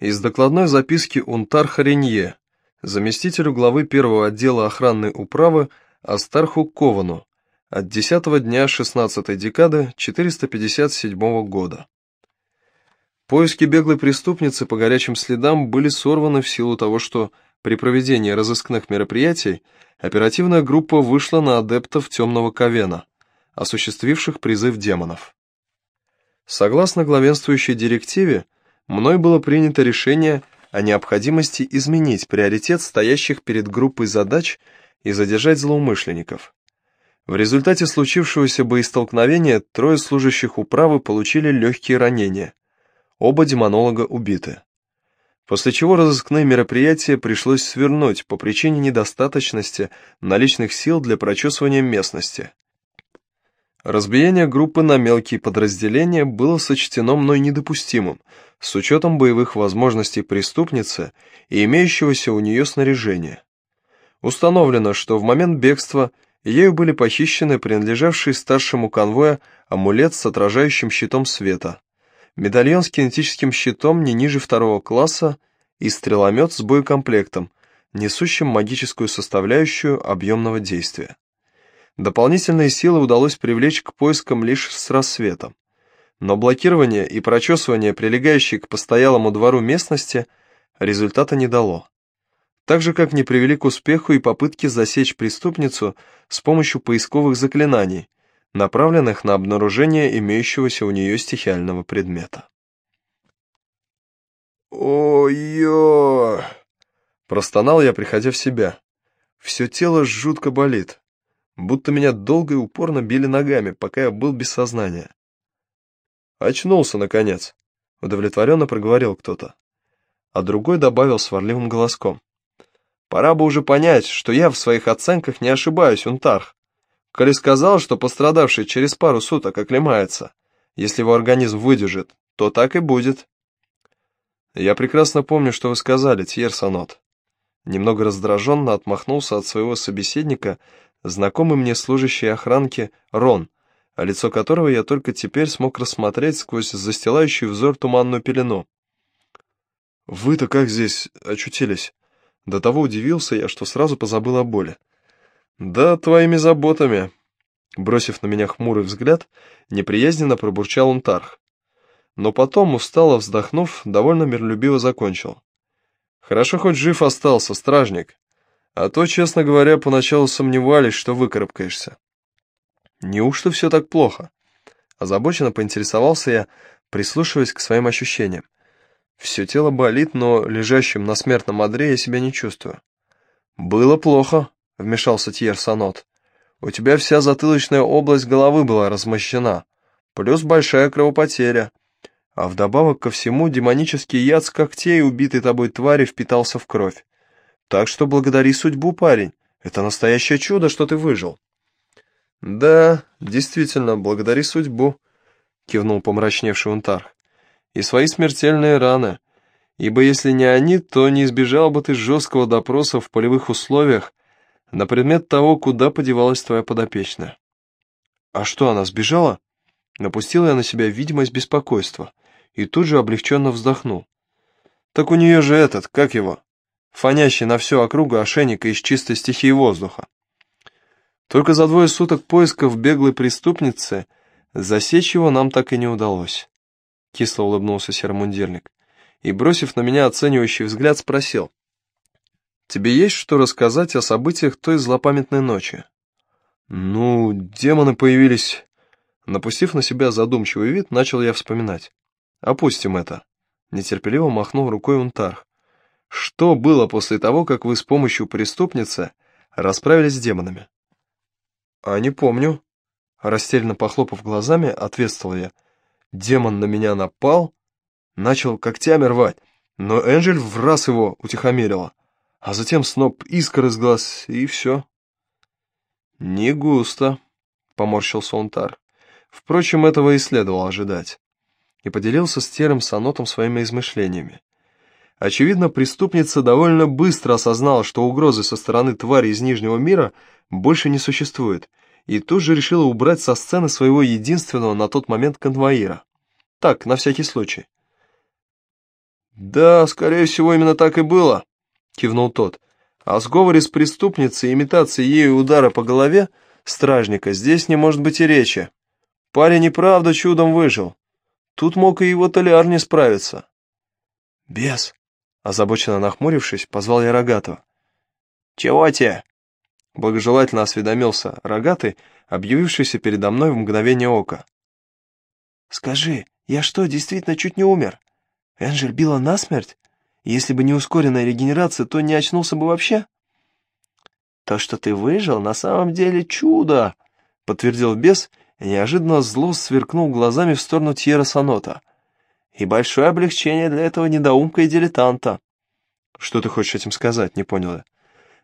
Из докладной записки Унтар Харенье, заместителю главы первого отдела охранной управы Астарху Ковану, от 10 дня 16 декады 457 года. Поиски беглой преступницы по горячим следам были сорваны в силу того, что при проведении разыскных мероприятий оперативная группа вышла на адептов Темного Ковена, осуществивших призыв демонов. Согласно главенствующей директиве, мной было принято решение о необходимости изменить приоритет стоящих перед группой задач и задержать злоумышленников. В результате случившегося боестолкновения трое служащих управы получили легкие ранения. Оба демонолога убиты. После чего разыскные мероприятия пришлось свернуть по причине недостаточности наличных сил для прочесывания местности. Разбиение группы на мелкие подразделения было сочтено мной недопустимым, с учетом боевых возможностей преступницы и имеющегося у нее снаряжения. Установлено, что в момент бегства ею были похищены принадлежавший старшему конвоя амулет с отражающим щитом света, медальон с кинетическим щитом не ниже второго класса и стреломет с боекомплектом, несущим магическую составляющую объемного действия. Дополнительные силы удалось привлечь к поискам лишь с рассветом. Но блокирование и прочесывание, прилегающей к постоялому двору местности, результата не дало. Так же, как не привели к успеху и попытки засечь преступницу с помощью поисковых заклинаний, направленных на обнаружение имеющегося у нее стихиального предмета. «Ой-ё!» Простонал я, приходя в себя. Все тело жутко болит будто меня долго и упорно били ногами, пока я был без сознания. «Очнулся, наконец», — удовлетворенно проговорил кто-то. А другой добавил сварливым голоском. «Пора бы уже понять, что я в своих оценках не ошибаюсь, Унтарх. Коли сказал, что пострадавший через пару суток оклемается, если его организм выдержит, то так и будет». «Я прекрасно помню, что вы сказали, Тьер Санот». Немного раздраженно отмахнулся от своего собеседника, знакомый мне служащий охранки Рон, лицо которого я только теперь смог рассмотреть сквозь застилающий взор туманную пелену. «Вы-то как здесь очутились?» До того удивился я, что сразу позабыл о боли. «Да, твоими заботами», — бросив на меня хмурый взгляд, неприязненно пробурчал он Тарх. Но потом, устало вздохнув, довольно миролюбиво закончил. «Хорошо хоть жив остался, стражник. А то, честно говоря, поначалу сомневались, что выкарабкаешься. Неужто все так плохо? Озабоченно поинтересовался я, прислушиваясь к своим ощущениям. Все тело болит, но лежащим на смертном одре я себя не чувствую. «Было плохо», — вмешался Тьер Санот. «У тебя вся затылочная область головы была размощена, плюс большая кровопотеря. А вдобавок ко всему демонический яд с когтей убитой тобой твари впитался в кровь. Так что благодари судьбу, парень. Это настоящее чудо, что ты выжил. Да, действительно, благодари судьбу, кивнул помрачневший Унтарх. И свои смертельные раны. Ибо если не они, то не избежал бы ты жесткого допроса в полевых условиях на предмет того, куда подевалась твоя подопечная. А что, она сбежала? Напустил я на себя видимость беспокойства и тут же облегченно вздохнул. Так у нее же этот, как его, фонящий на всю округу ошейника из чистой стихии воздуха. Только за двое суток поисков беглой преступницы засечь его нам так и не удалось. Кисло улыбнулся серомундирник и, бросив на меня оценивающий взгляд, спросил. «Тебе есть что рассказать о событиях той злопамятной ночи?» «Ну, демоны появились...» Напустив на себя задумчивый вид, начал я вспоминать. «Опустим это», — нетерпеливо махнул рукой Унтарх. Что было после того, как вы с помощью преступницы расправились с демонами? А не помню. Растерянно похлопав глазами, ответствовал я. Демон на меня напал, начал когтями рвать, но Энджель в раз его утихомирила, а затем сноп искр из глаз, и все. Не густо, поморщился Онтар. Впрочем, этого и следовало ожидать. И поделился с Терем Санотом своими измышлениями. Очевидно, преступница довольно быстро осознала, что угрозы со стороны твари из Нижнего мира больше не существует, и тут же решила убрать со сцены своего единственного на тот момент конвоира. Так, на всякий случай. «Да, скорее всего, именно так и было», — кивнул тот. «О сговоре с преступницей и имитации ею удара по голове стражника здесь не может быть и речи. Парень и правда чудом выжил. Тут мог и его толяр не справиться». «Бес», — озабоченно нахмурившись, позвал я Рогатого. «Чего тебе?» — благожелательно осведомился Рогатый, объявившийся передо мной в мгновение ока. «Скажи, я что, действительно чуть не умер? Энджель била насмерть? Если бы не ускоренная регенерация, то не очнулся бы вообще?» «То, что ты выжил, на самом деле чудо!» — подтвердил бес и неожиданно зло сверкнул глазами в сторону Тьера Санота. «И большое облегчение для этого недоумка и дилетанта». «Что ты хочешь этим сказать?» — не понял я.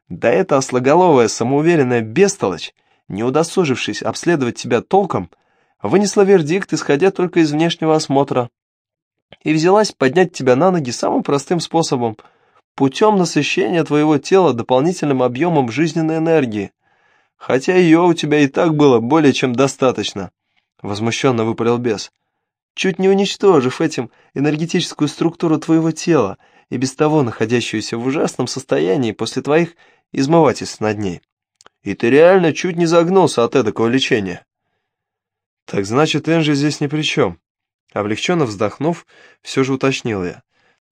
«Да эта ослоголовая, самоуверенная бестолочь, не удосужившись обследовать тебя толком, вынесла вердикт, исходя только из внешнего осмотра и взялась поднять тебя на ноги самым простым способом, путем насыщения твоего тела дополнительным объемом жизненной энергии. Хотя ее у тебя и так было более чем достаточно, — возмущенно выпалил бес, чуть не уничтожив этим энергетическую структуру твоего тела и без того находящуюся в ужасном состоянии после твоих измывательств над ней. И ты реально чуть не загнулся от эдакого лечения. Так значит, Энжи здесь ни при чем. Облегченно вздохнув, все же уточнил я.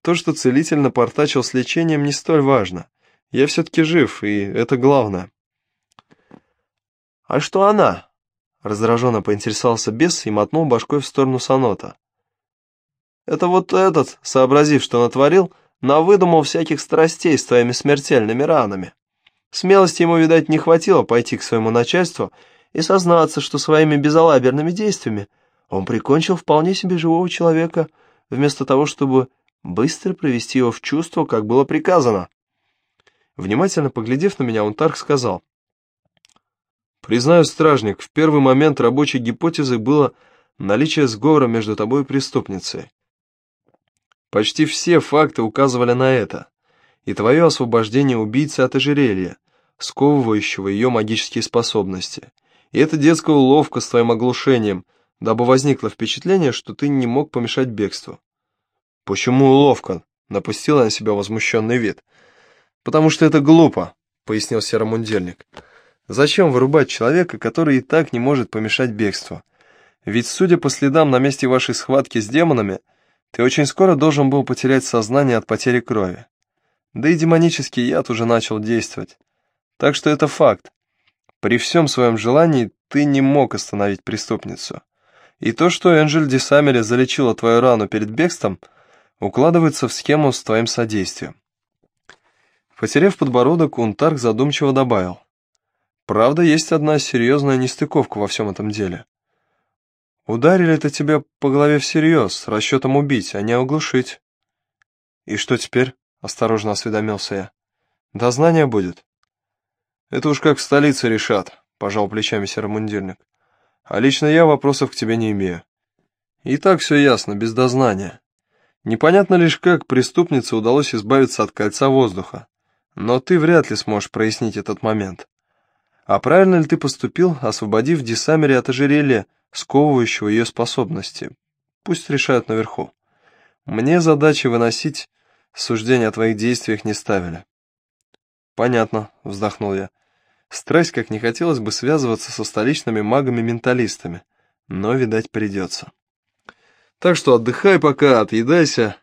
То, что целитель напортачил с лечением, не столь важно. Я все-таки жив, и это главное. «А что она?» Раздраженно поинтересовался бес и мотнул башкой в сторону Санота. «Это вот этот, сообразив, что натворил, навыдумал всяких страстей с твоими смертельными ранами. Смелости ему, видать, не хватило пойти к своему начальству и сознаться, что своими безалаберными действиями он прикончил вполне себе живого человека, вместо того, чтобы быстро привести его в чувство, как было приказано. Внимательно поглядев на меня, Унтарх сказал. «Признаю, стражник, в первый момент рабочей гипотезой было наличие сговора между тобой и преступницей. Почти все факты указывали на это, и твое освобождение убийцы от ожерелья, сковывающего ее магические способности, и эта детская уловка с твоим оглушением, дабы возникло впечатление, что ты не мог помешать бегству. «Почему уловка?» — напустила на себя возмущенный вид. «Потому что это глупо», — пояснил серомундельник. «Зачем вырубать человека, который и так не может помешать бегству? Ведь, судя по следам на месте вашей схватки с демонами, ты очень скоро должен был потерять сознание от потери крови. Да и демонический яд уже начал действовать. Так что это факт. При всем своем желании ты не мог остановить преступницу. И то, что Энджель Десамере залечила твою рану перед бегством, укладывается в схему с твоим содействием. Потеряв подбородок, Унтарк задумчиво добавил. Правда, есть одна серьезная нестыковка во всем этом деле. Ударили это тебя по голове всерьез, с расчетом убить, а не оглушить. И что теперь? Осторожно осведомился я. Дознание будет. Это уж как в столице решат, пожал плечами серомундирник. А лично я вопросов к тебе не имею. И так все ясно, без дознания. Непонятно лишь, как преступнице удалось избавиться от кольца воздуха. Но ты вряд ли сможешь прояснить этот момент. А правильно ли ты поступил, освободив Десамере от ожерелья, сковывающего ее способности? Пусть решают наверху. Мне задачи выносить суждения о твоих действиях не ставили. Понятно, вздохнул я. Страсть, как не хотелось бы связываться со столичными магами-менталистами, но, видать, придется. Так что отдыхай пока, отъедайся,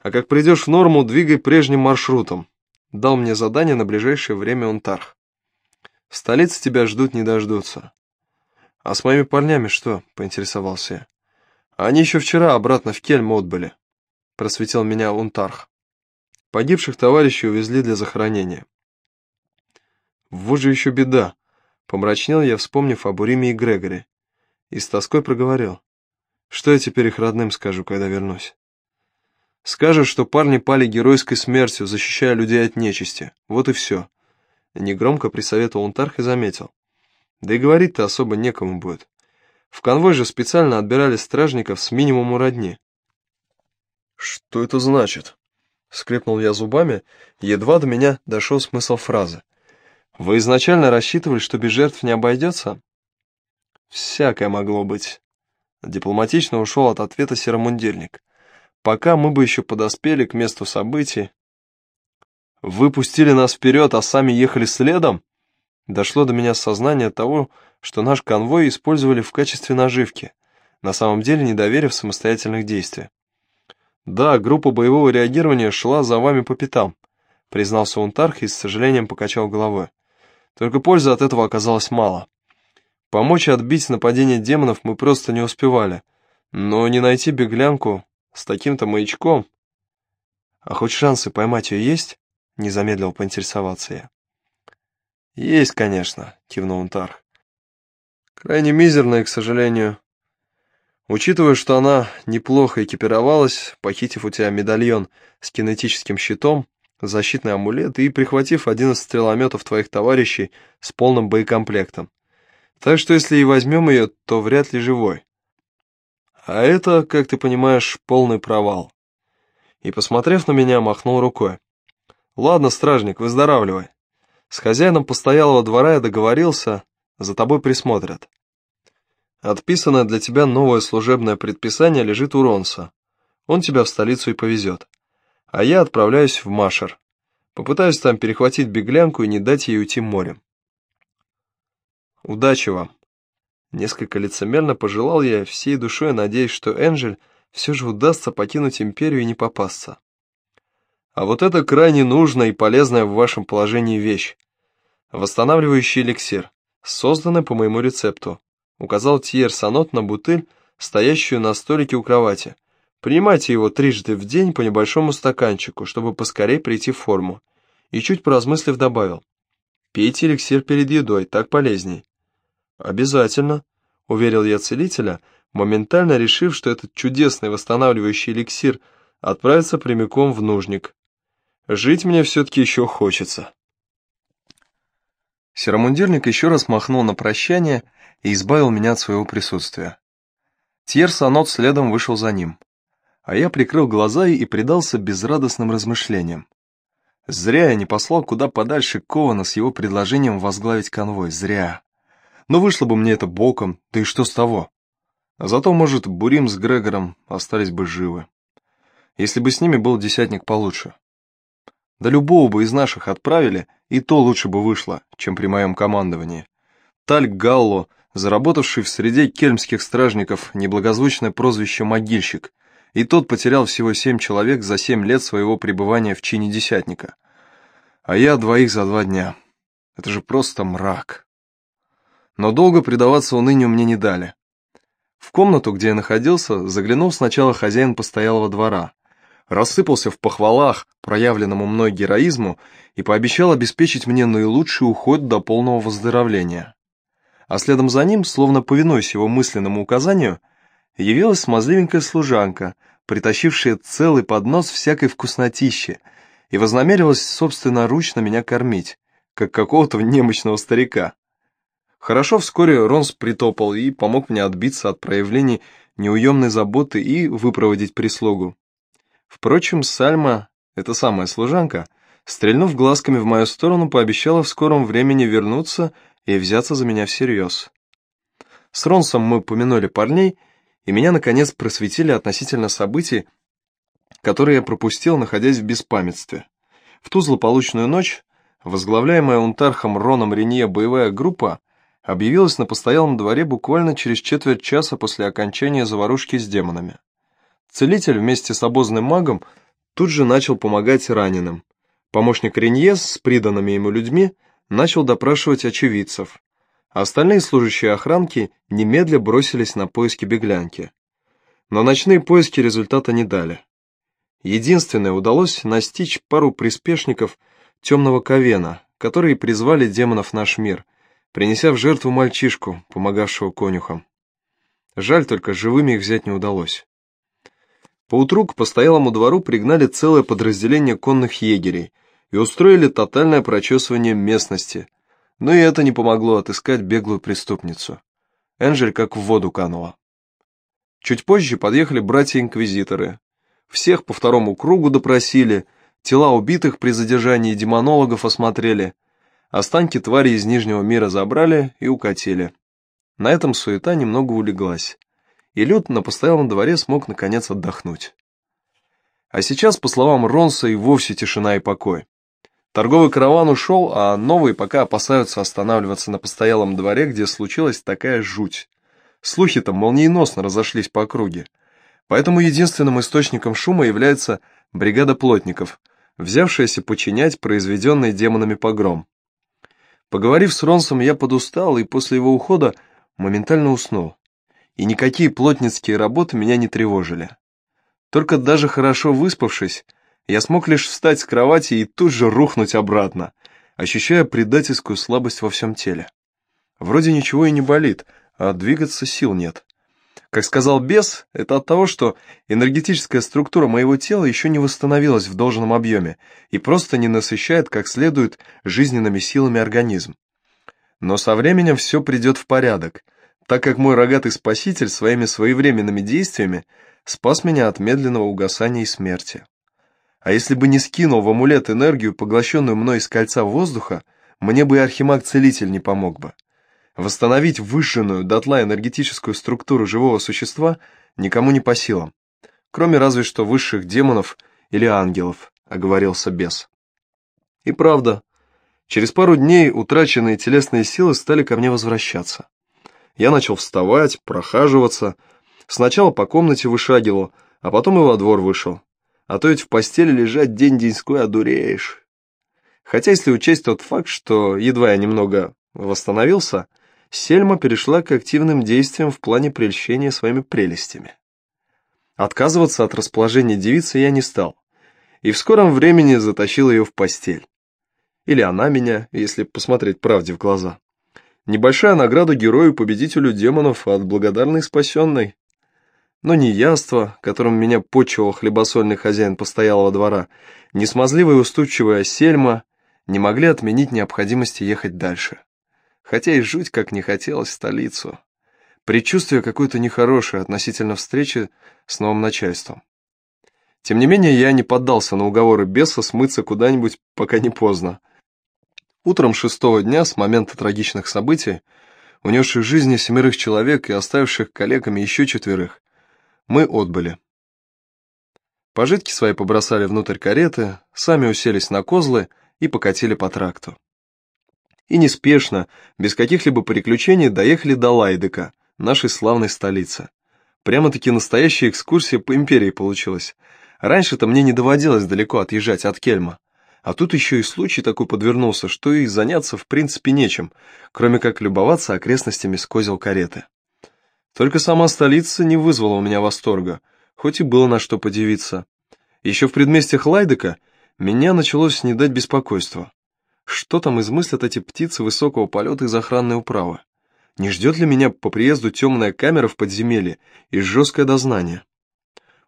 а как придешь в норму, двигай прежним маршрутом. Дал мне задание на ближайшее время Унтарх. В столице тебя ждут не дождутся. А с моими парнями что? Поинтересовался я. Они еще вчера обратно в Кельм отбыли. Просветил меня Унтарх. Погибших товарищей увезли для захоронения. Вот же еще беда. Помрачнел я, вспомнив об Уриме и Грегоре. И с тоской проговорил. Что я теперь их родным скажу, когда вернусь? Скажешь, что парни пали геройской смертью, защищая людей от нечисти. Вот и все. Негромко присоветовал Унтарх и заметил. Да и говорить-то особо некому будет. В конвой же специально отбирали стражников с минимумом родни. «Что это значит?» — скрипнул я зубами, едва до меня дошел смысл фразы. Вы изначально рассчитывали, что без жертв не обойдется? Всякое могло быть. Дипломатично ушел от ответа серомундирник. пока мы бы еще подоспели к месту событий. Вы пустили нас вперед, а сами ехали следом? Дошло до меня сознание того, что наш конвой использовали в качестве наживки, на самом деле не доверив самостоятельных действий. «Да, группа боевого реагирования шла за вами по пятам», признался Унтарх и с сожалением покачал головой. «Только пользы от этого оказалось мало. Помочь отбить нападение демонов мы просто не успевали, но не найти беглянку с таким-то маячком...» «А хоть шансы поймать ее есть?» Не замедлил поинтересоваться я. «Есть, конечно», — кивнул Унтарх. «Крайне мизерная, к сожалению. Учитывая, что она неплохо экипировалась, похитив у тебя медальон с кинетическим щитом, защитный амулет и прихватив один из стрелометов твоих товарищей с полным боекомплектом. Так что если и возьмем ее, то вряд ли живой. А это, как ты понимаешь, полный провал». И, посмотрев на меня, махнул рукой. «Ладно, стражник, выздоравливай. С хозяином постоялого двора я договорился, за тобой присмотрят. Отписанное для тебя новое служебное предписание лежит у Ронса. Он тебя в столицу и повезет. А я отправляюсь в Машер. Попытаюсь там перехватить беглянку и не дать ей уйти морем. Удачи вам. Несколько лицемерно пожелал я, всей душой надеясь, что Энджель все же удастся покинуть империю и не попасться. А вот это крайне нужная и полезная в вашем положении вещь. Восстанавливающий эликсир, созданный по моему рецепту. Указал Тьер Санот на бутыль, стоящую на столике у кровати. Принимайте его трижды в день по небольшому стаканчику, чтобы поскорее прийти в форму. И чуть поразмыслив добавил. Пейте эликсир перед едой, так полезней. Обязательно, уверил я целителя, моментально решив, что этот чудесный восстанавливающий эликсир отправится прямиком в нужник, Жить мне все-таки еще хочется. Серомундирник еще раз махнул на прощание и избавил меня от своего присутствия. Тьер Санот следом вышел за ним, а я прикрыл глаза и предался безрадостным размышлениям. Зря я не послал куда подальше Кована с его предложением возглавить конвой, зря. Но вышло бы мне это боком, да и что с того? Зато, может, Бурим с Грегором остались бы живы. Если бы с ними был десятник получше. Да любого бы из наших отправили, и то лучше бы вышло, чем при моем командовании. Тальк Галло, заработавший в среде кельмских стражников неблагозвучное прозвище «могильщик», и тот потерял всего семь человек за семь лет своего пребывания в чине десятника. А я двоих за два дня. Это же просто мрак. Но долго предаваться унынию мне не дали. В комнату, где я находился, заглянул сначала хозяин постоялого двора, рассыпался в похвалах проявленному мной героизму и пообещал обеспечить мне наилучший уход до полного выздоровления. А следом за ним, словно повинуясь его мысленному указанию, явилась смазливенькая служанка, притащившая целый поднос всякой вкуснотищи, и вознамерилась собственноручно меня кормить, как какого-то немощного старика. Хорошо вскоре Ронс притопал и помог мне отбиться от проявлений неуемной заботы и выпроводить прислугу. Впрочем, Сальма, эта самая служанка, стрельнув глазками в мою сторону, пообещала в скором времени вернуться и взяться за меня всерьез. С Ронсом мы помянули парней, и меня, наконец, просветили относительно событий, которые я пропустил, находясь в беспамятстве. В ту злополучную ночь, возглавляемая Унтархом Роном Ренье боевая группа, объявилась на постоялом дворе буквально через четверть часа после окончания заварушки с демонами. Целитель вместе с обозным магом тут же начал помогать раненым. Помощник Реньес с приданными ему людьми начал допрашивать очевидцев. Остальные служащие охранки немедля бросились на поиски беглянки. Но ночные поиски результата не дали. Единственное, удалось настичь пару приспешников темного Ковена, которые призвали демонов в наш мир, принеся в жертву мальчишку, помогавшего конюхам. Жаль только, живыми их взять не удалось. Поутру к постоялому двору пригнали целое подразделение конных егерей и устроили тотальное прочесывание местности, но и это не помогло отыскать беглую преступницу. Энджель как в воду канула. Чуть позже подъехали братья-инквизиторы. Всех по второму кругу допросили, тела убитых при задержании демонологов осмотрели, останки твари из Нижнего мира забрали и укатили. На этом суета немного улеглась и Люд на постоялом дворе смог наконец отдохнуть. А сейчас, по словам Ронса, и вовсе тишина и покой. Торговый караван ушел, а новые пока опасаются останавливаться на постоялом дворе, где случилась такая жуть. Слухи-то молниеносно разошлись по округе. Поэтому единственным источником шума является бригада плотников, взявшаяся починять произведенный демонами погром. Поговорив с Ронсом, я подустал и после его ухода моментально уснул. И никакие плотницкие работы меня не тревожили. Только даже хорошо выспавшись, я смог лишь встать с кровати и тут же рухнуть обратно, ощущая предательскую слабость во всем теле. Вроде ничего и не болит, а двигаться сил нет. Как сказал бес, это от того, что энергетическая структура моего тела еще не восстановилась в должном объеме и просто не насыщает как следует жизненными силами организм. Но со временем все придет в порядок, так как мой рогатый спаситель своими своевременными действиями спас меня от медленного угасания и смерти. А если бы не скинул в амулет энергию, поглощенную мной из кольца воздуха, мне бы и архимаг-целитель не помог бы. Восстановить выжженную дотла энергетическую структуру живого существа никому не по силам, кроме разве что высших демонов или ангелов, оговорился бес. И правда, через пару дней утраченные телесные силы стали ко мне возвращаться. Я начал вставать, прохаживаться, сначала по комнате вышагивал, а потом и во двор вышел. А то ведь в постели лежать день-деньской одуреешь. Хотя если учесть тот факт, что едва я немного восстановился, Сельма перешла к активным действиям в плане прельщения своими прелестями. Отказываться от расположения девицы я не стал, и в скором времени затащил ее в постель. Или она меня, если посмотреть правде в глаза. Небольшая награда герою-победителю демонов от благодарной спасенной. Но ни яство, которым меня почивал хлебосольный хозяин постоялого двора, ни смазливая и уступчивая сельма не могли отменить необходимости ехать дальше хотя и жуть как не хотелось в столицу. Предчувствие какое-то нехорошее относительно встречи с новым начальством. Тем не менее, я не поддался на уговоры беса смыться куда-нибудь, пока не поздно. Утром шестого дня, с момента трагичных событий, унесших жизни семерых человек и оставивших коллегами еще четверых, мы отбыли. Пожитки свои побросали внутрь кареты, сами уселись на козлы и покатили по тракту и неспешно, без каких-либо приключений, доехали до Лайдека, нашей славной столицы. Прямо-таки настоящая экскурсия по империи получилась. Раньше-то мне не доводилось далеко отъезжать от Кельма. А тут еще и случай такой подвернулся, что и заняться в принципе нечем, кроме как любоваться окрестностями с козел кареты. Только сама столица не вызвала у меня восторга, хоть и было на что подивиться. Еще в предместьях Лайдека меня началось снедать беспокойство. Что там измыслят эти птицы высокого полета из охранной управы? Не ждет ли меня по приезду темная камера в подземелье и жесткое дознание?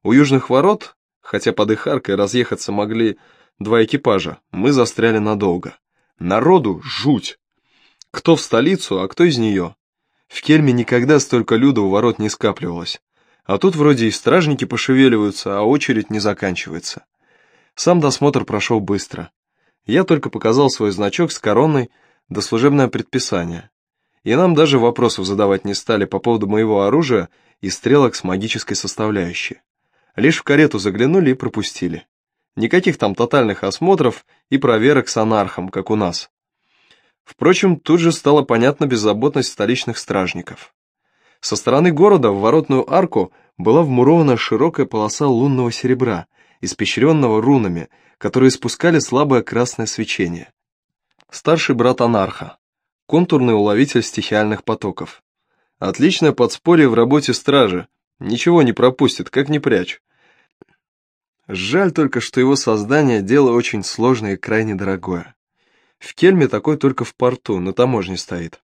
У южных ворот, хотя под их аркой разъехаться могли два экипажа, мы застряли надолго. Народу жуть. Кто в столицу, а кто из нее? В Кельме никогда столько люда у ворот не скапливалось. А тут вроде и стражники пошевеливаются, а очередь не заканчивается. Сам досмотр прошел быстро. Я только показал свой значок с короной до служебное предписание. И нам даже вопросов задавать не стали по поводу моего оружия и стрелок с магической составляющей. Лишь в карету заглянули и пропустили. Никаких там тотальных осмотров и проверок с анархом, как у нас. Впрочем, тут же стала понятна беззаботность столичных стражников. Со стороны города в воротную арку была вмурована широкая полоса лунного серебра, испещренного рунами, которые спускали слабое красное свечение. Старший брат анарха, контурный уловитель стихиальных потоков. Отличное подспорье в работе стражи, ничего не пропустит, как не прячь. Жаль только, что его создание – дело очень сложное и крайне дорогое. В Кельме такой только в порту, на таможне стоит.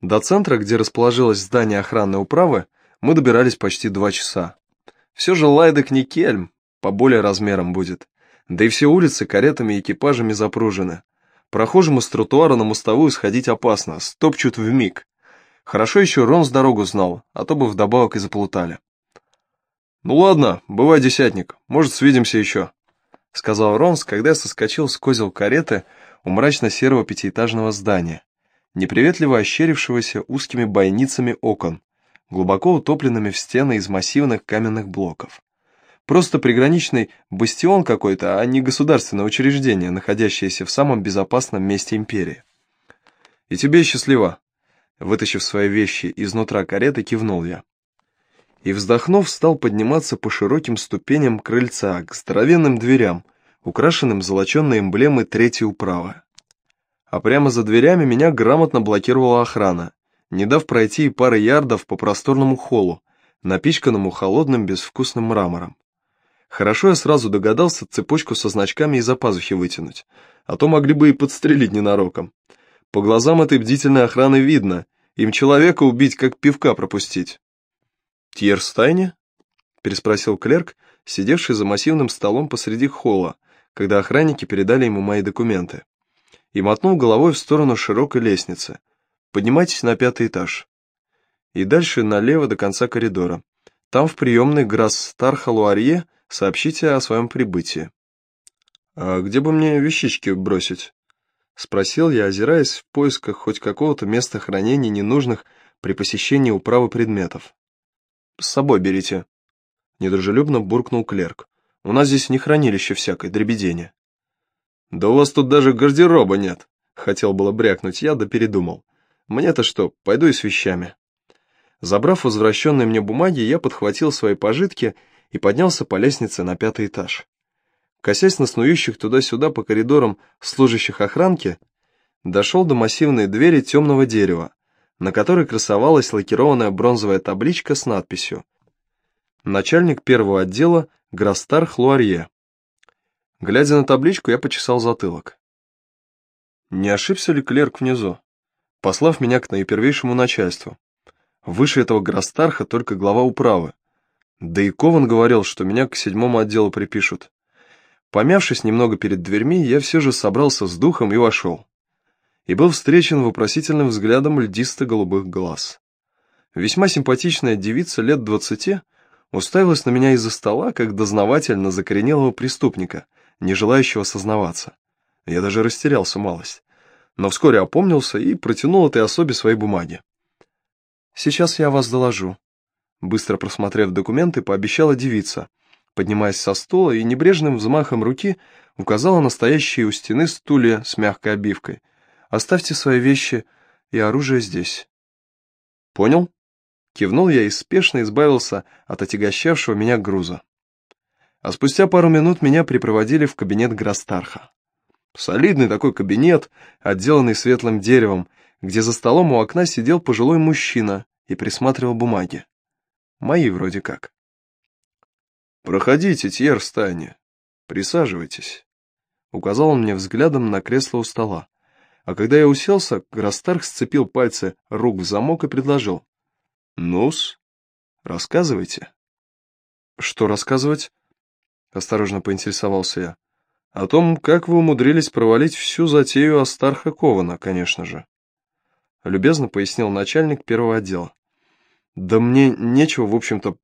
До центра, где расположилось здание охранной управы, мы добирались почти два часа. Все же Лайдек не Кельм, по более размерам будет. Да и все улицы каретами и экипажами запружены. Прохожему с тротуара на мостовую сходить опасно, стопчут в миг. Хорошо еще Рон с дорогу знал, а то бы вдобавок и заплутали. «Ну ладно, бывай, десятник, может, свидимся еще», — сказал Ронс, когда соскочил с козел кареты у мрачно-серого пятиэтажного здания, неприветливо ощерившегося узкими бойницами окон, глубоко утопленными в стены из массивных каменных блоков. Просто приграничный бастион какой-то, а не государственное учреждение, находящееся в самом безопасном месте империи. И тебе счастлива. Вытащив свои вещи изнутра кареты, кивнул я. И, вздохнув, стал подниматься по широким ступеням крыльца к здоровенным дверям, украшенным золоченной эмблемой третьей управы. А прямо за дверями меня грамотно блокировала охрана, не дав пройти и пары ярдов по просторному холлу, напичканному холодным безвкусным мрамором. Хорошо я сразу догадался цепочку со значками из-за пазухи вытянуть, а то могли бы и подстрелить ненароком. По глазам этой бдительной охраны видно, им человека убить, как пивка пропустить. «Тьер Стайне?» — переспросил клерк, сидевший за массивным столом посреди холла, когда охранники передали ему мои документы. И мотнул головой в сторону широкой лестницы. «Поднимайтесь на пятый этаж». И дальше налево до конца коридора. Там в приемной Грасс Стархалуарье сообщите о своем прибытии. «А где бы мне вещички бросить?» — спросил я, озираясь в поисках хоть какого-то места хранения ненужных при посещении управы предметов. «С собой берите», — недружелюбно буркнул клерк. «У нас здесь не хранилище всякой дребедени». «Да у вас тут даже гардероба нет», — хотел было брякнуть я, да передумал. «Мне-то что, пойду и с вещами». Забрав возвращенные мне бумаги, я подхватил свои пожитки и поднялся по лестнице на пятый этаж. Косясь на снующих туда-сюда по коридорам служащих охранки, дошел до массивной двери темного дерева, на которой красовалась лакированная бронзовая табличка с надписью «Начальник первого отдела Грастар Хлуарье». Глядя на табличку, я почесал затылок. Не ошибся ли клерк внизу, послав меня к наипервейшему начальству? Выше этого Грастарха только глава управы, да и Кован говорил, что меня к седьмому отделу припишут. Помявшись немного перед дверьми, я все же собрался с духом и вошел. И был встречен вопросительным взглядом льдисто-голубых глаз. Весьма симпатичная девица лет двадцати уставилась на меня из-за стола, как дознаватель на закоренелого преступника, не желающего сознаваться. Я даже растерялся малость. Но вскоре опомнился и протянул этой особе свои бумаги. «Сейчас я вас доложу», Быстро просмотрев документы, пообещала девица, поднимаясь со стула и небрежным взмахом руки указала на стоящие у стены стулья с мягкой обивкой. «Оставьте свои вещи и оружие здесь». «Понял?» Кивнул я и спешно избавился от отягощавшего меня груза. А спустя пару минут меня припроводили в кабинет Грастарха. Солидный такой кабинет, отделанный светлым деревом, где за столом у окна сидел пожилой мужчина и присматривал бумаги. Мои вроде как. «Проходите, Тьер Стайне. Присаживайтесь», — указал он мне взглядом на кресло у стола. А когда я уселся, Грастарх сцепил пальцы рук в замок и предложил. «Ну-с, рассказывайте». «Что рассказывать?» — осторожно поинтересовался я. «О том, как вы умудрились провалить всю затею Астарха Кована, конечно же», — любезно пояснил начальник первого отдела. «Да мне нечего, в общем-то,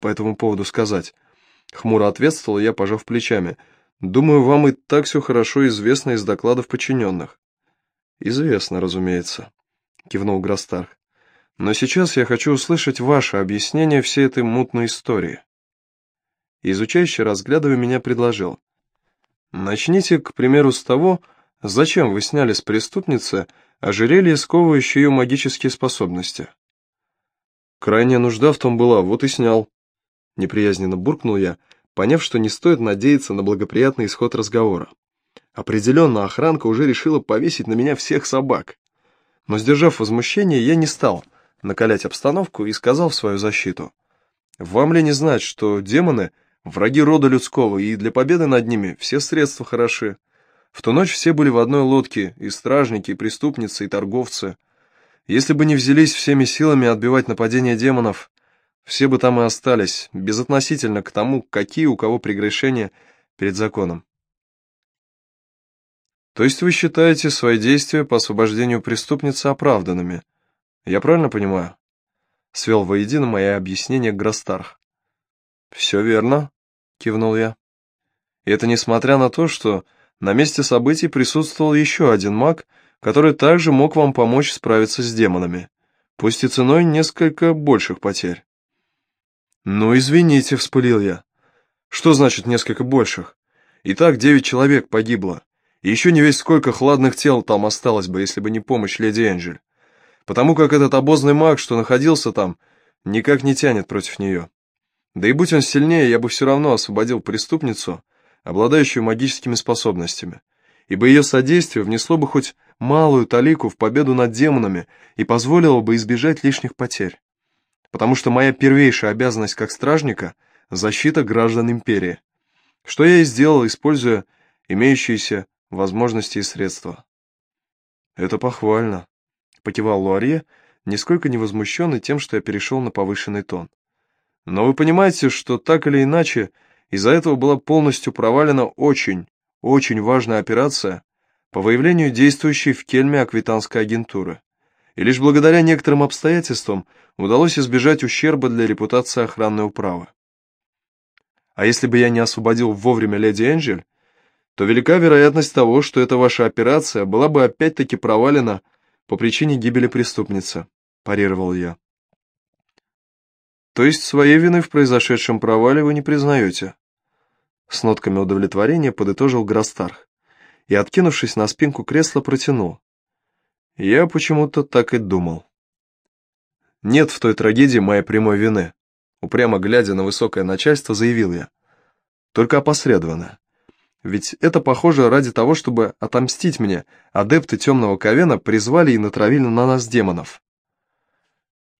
по этому поводу сказать», — хмуро ответствовал я, пожав плечами. «Думаю, вам и так все хорошо известно из докладов подчиненных». «Известно, разумеется», — кивнул Грастарх. «Но сейчас я хочу услышать ваше объяснение всей этой мутной истории». Изучающий, разглядывая меня, предложил. «Начните, к примеру, с того, зачем вы сняли с преступницы ожерелье, сковывающее ее магические способности». Крайняя нужда в том была, вот и снял. Неприязненно буркнул я, поняв, что не стоит надеяться на благоприятный исход разговора. Определенно, охранка уже решила повесить на меня всех собак. Но, сдержав возмущение, я не стал накалять обстановку и сказал в свою защиту. «Вам ли не знать, что демоны — враги рода людского, и для победы над ними все средства хороши? В ту ночь все были в одной лодке, и стражники, и преступницы, и торговцы — если бы не взялись всеми силами отбивать нападение демонов, все бы там и остались, безотносительно к тому, какие у кого прегрешения перед законом. То есть вы считаете свои действия по освобождению преступницы оправданными? Я правильно понимаю? Свел воедино мои объяснения Грастарх. Все верно, кивнул я. И это несмотря на то, что на месте событий присутствовал еще один маг, который также мог вам помочь справиться с демонами, пусть и ценой несколько больших потерь. «Ну, извините», — вспылил я. Что значит несколько больших? Итак, девять человек погибло. И еще не весь сколько хладных тел там осталось бы, если бы не помощь леди Энджель. Потому как этот обозный маг, что находился там, никак не тянет против нее. Да и будь он сильнее, я бы все равно освободил преступницу, обладающую магическими способностями, ибо ее содействие внесло бы хоть малую талику в победу над демонами и позволило бы избежать лишних потерь. Потому что моя первейшая обязанность как стражника – защита граждан империи, что я и сделал, используя имеющиеся возможности и средства. «Это похвально», — покивал Луарье, нисколько не возмущенный тем, что я перешел на повышенный тон. «Но вы понимаете, что так или иначе из-за этого была полностью провалена очень, очень важная операция по выявлению действующей в Кельме аквитанской агентуры. И лишь благодаря некоторым обстоятельствам удалось избежать ущерба для репутации охранной управы. А если бы я не освободил вовремя леди Энджель, то велика вероятность того, что эта ваша операция была бы опять-таки провалена по причине гибели преступницы, парировал я. То есть своей вины в произошедшем провале вы не признаете? С нотками удовлетворения подытожил Грастарх и, откинувшись на спинку кресла, протянул. Я почему-то так и думал. Нет в той трагедии моей прямой вины. Упрямо глядя на высокое начальство, заявил я. Только опосредованно. Ведь это похоже ради того, чтобы отомстить мне, адепты темного ковена призвали и натравили на нас демонов.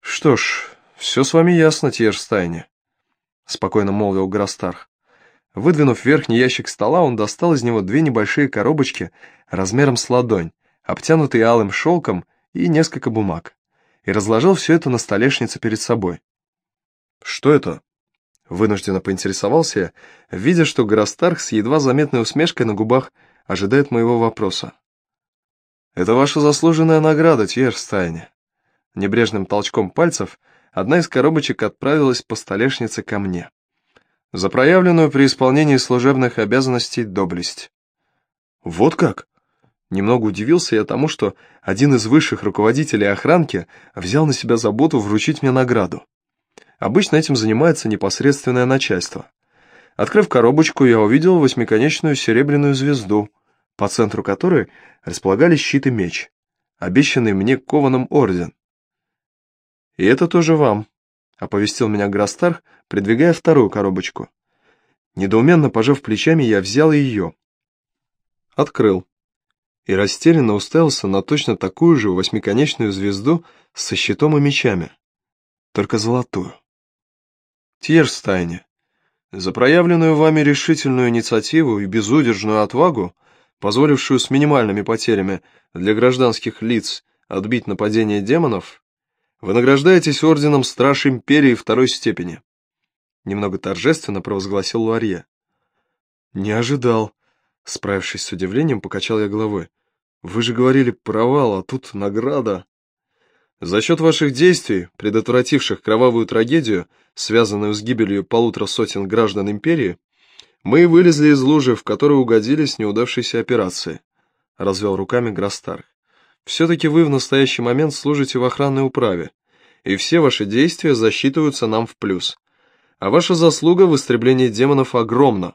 Что ж, все с вами ясно, Тьерштайне, спокойно молвил Грастарх. Выдвинув верхний ящик стола, он достал из него две небольшие коробочки размером с ладонь, обтянутые алым шелком и несколько бумаг, и разложил все это на столешнице перед собой. «Что это?» Вынужденно поинтересовался я, видя, что Грастарх с едва заметной усмешкой на губах ожидает моего вопроса. «Это ваша заслуженная награда, Тьерстайне». Небрежным толчком пальцев одна из коробочек отправилась по столешнице ко мне за проявленную при исполнении служебных обязанностей доблесть. Вот как? Немного удивился я тому, что один из высших руководителей охранки взял на себя заботу вручить мне награду. Обычно этим занимается непосредственное начальство. Открыв коробочку, я увидел восьмиконечную серебряную звезду, по центру которой располагались щит и меч, обещанный мне кованым орден. «И это тоже вам», оповестил меня Грастарх, придвигая вторую коробочку. Недоуменно пожав плечами, я взял ее. Открыл. И растерянно уставился на точно такую же восьмиконечную звезду со щитом и мечами. Только золотую. Тьерстайне, за проявленную вами решительную инициативу и безудержную отвагу, позволившую с минимальными потерями для гражданских лиц отбить нападение демонов, вы награждаетесь орденом Страж Империи второй степени. Немного торжественно провозгласил Луарье. Не ожидал. Справившись с удивлением, покачал я головой. Вы же говорили провал, а тут награда. За счет ваших действий, предотвративших кровавую трагедию, связанную с гибелью полутора сотен граждан Империи, мы вылезли из лужи, в которую угодили с неудавшейся операцией, развел руками Грастарх. Все-таки вы в настоящий момент служите в охранной управе, и все ваши действия засчитываются нам в плюс. А ваша заслуга в истреблении демонов огромна.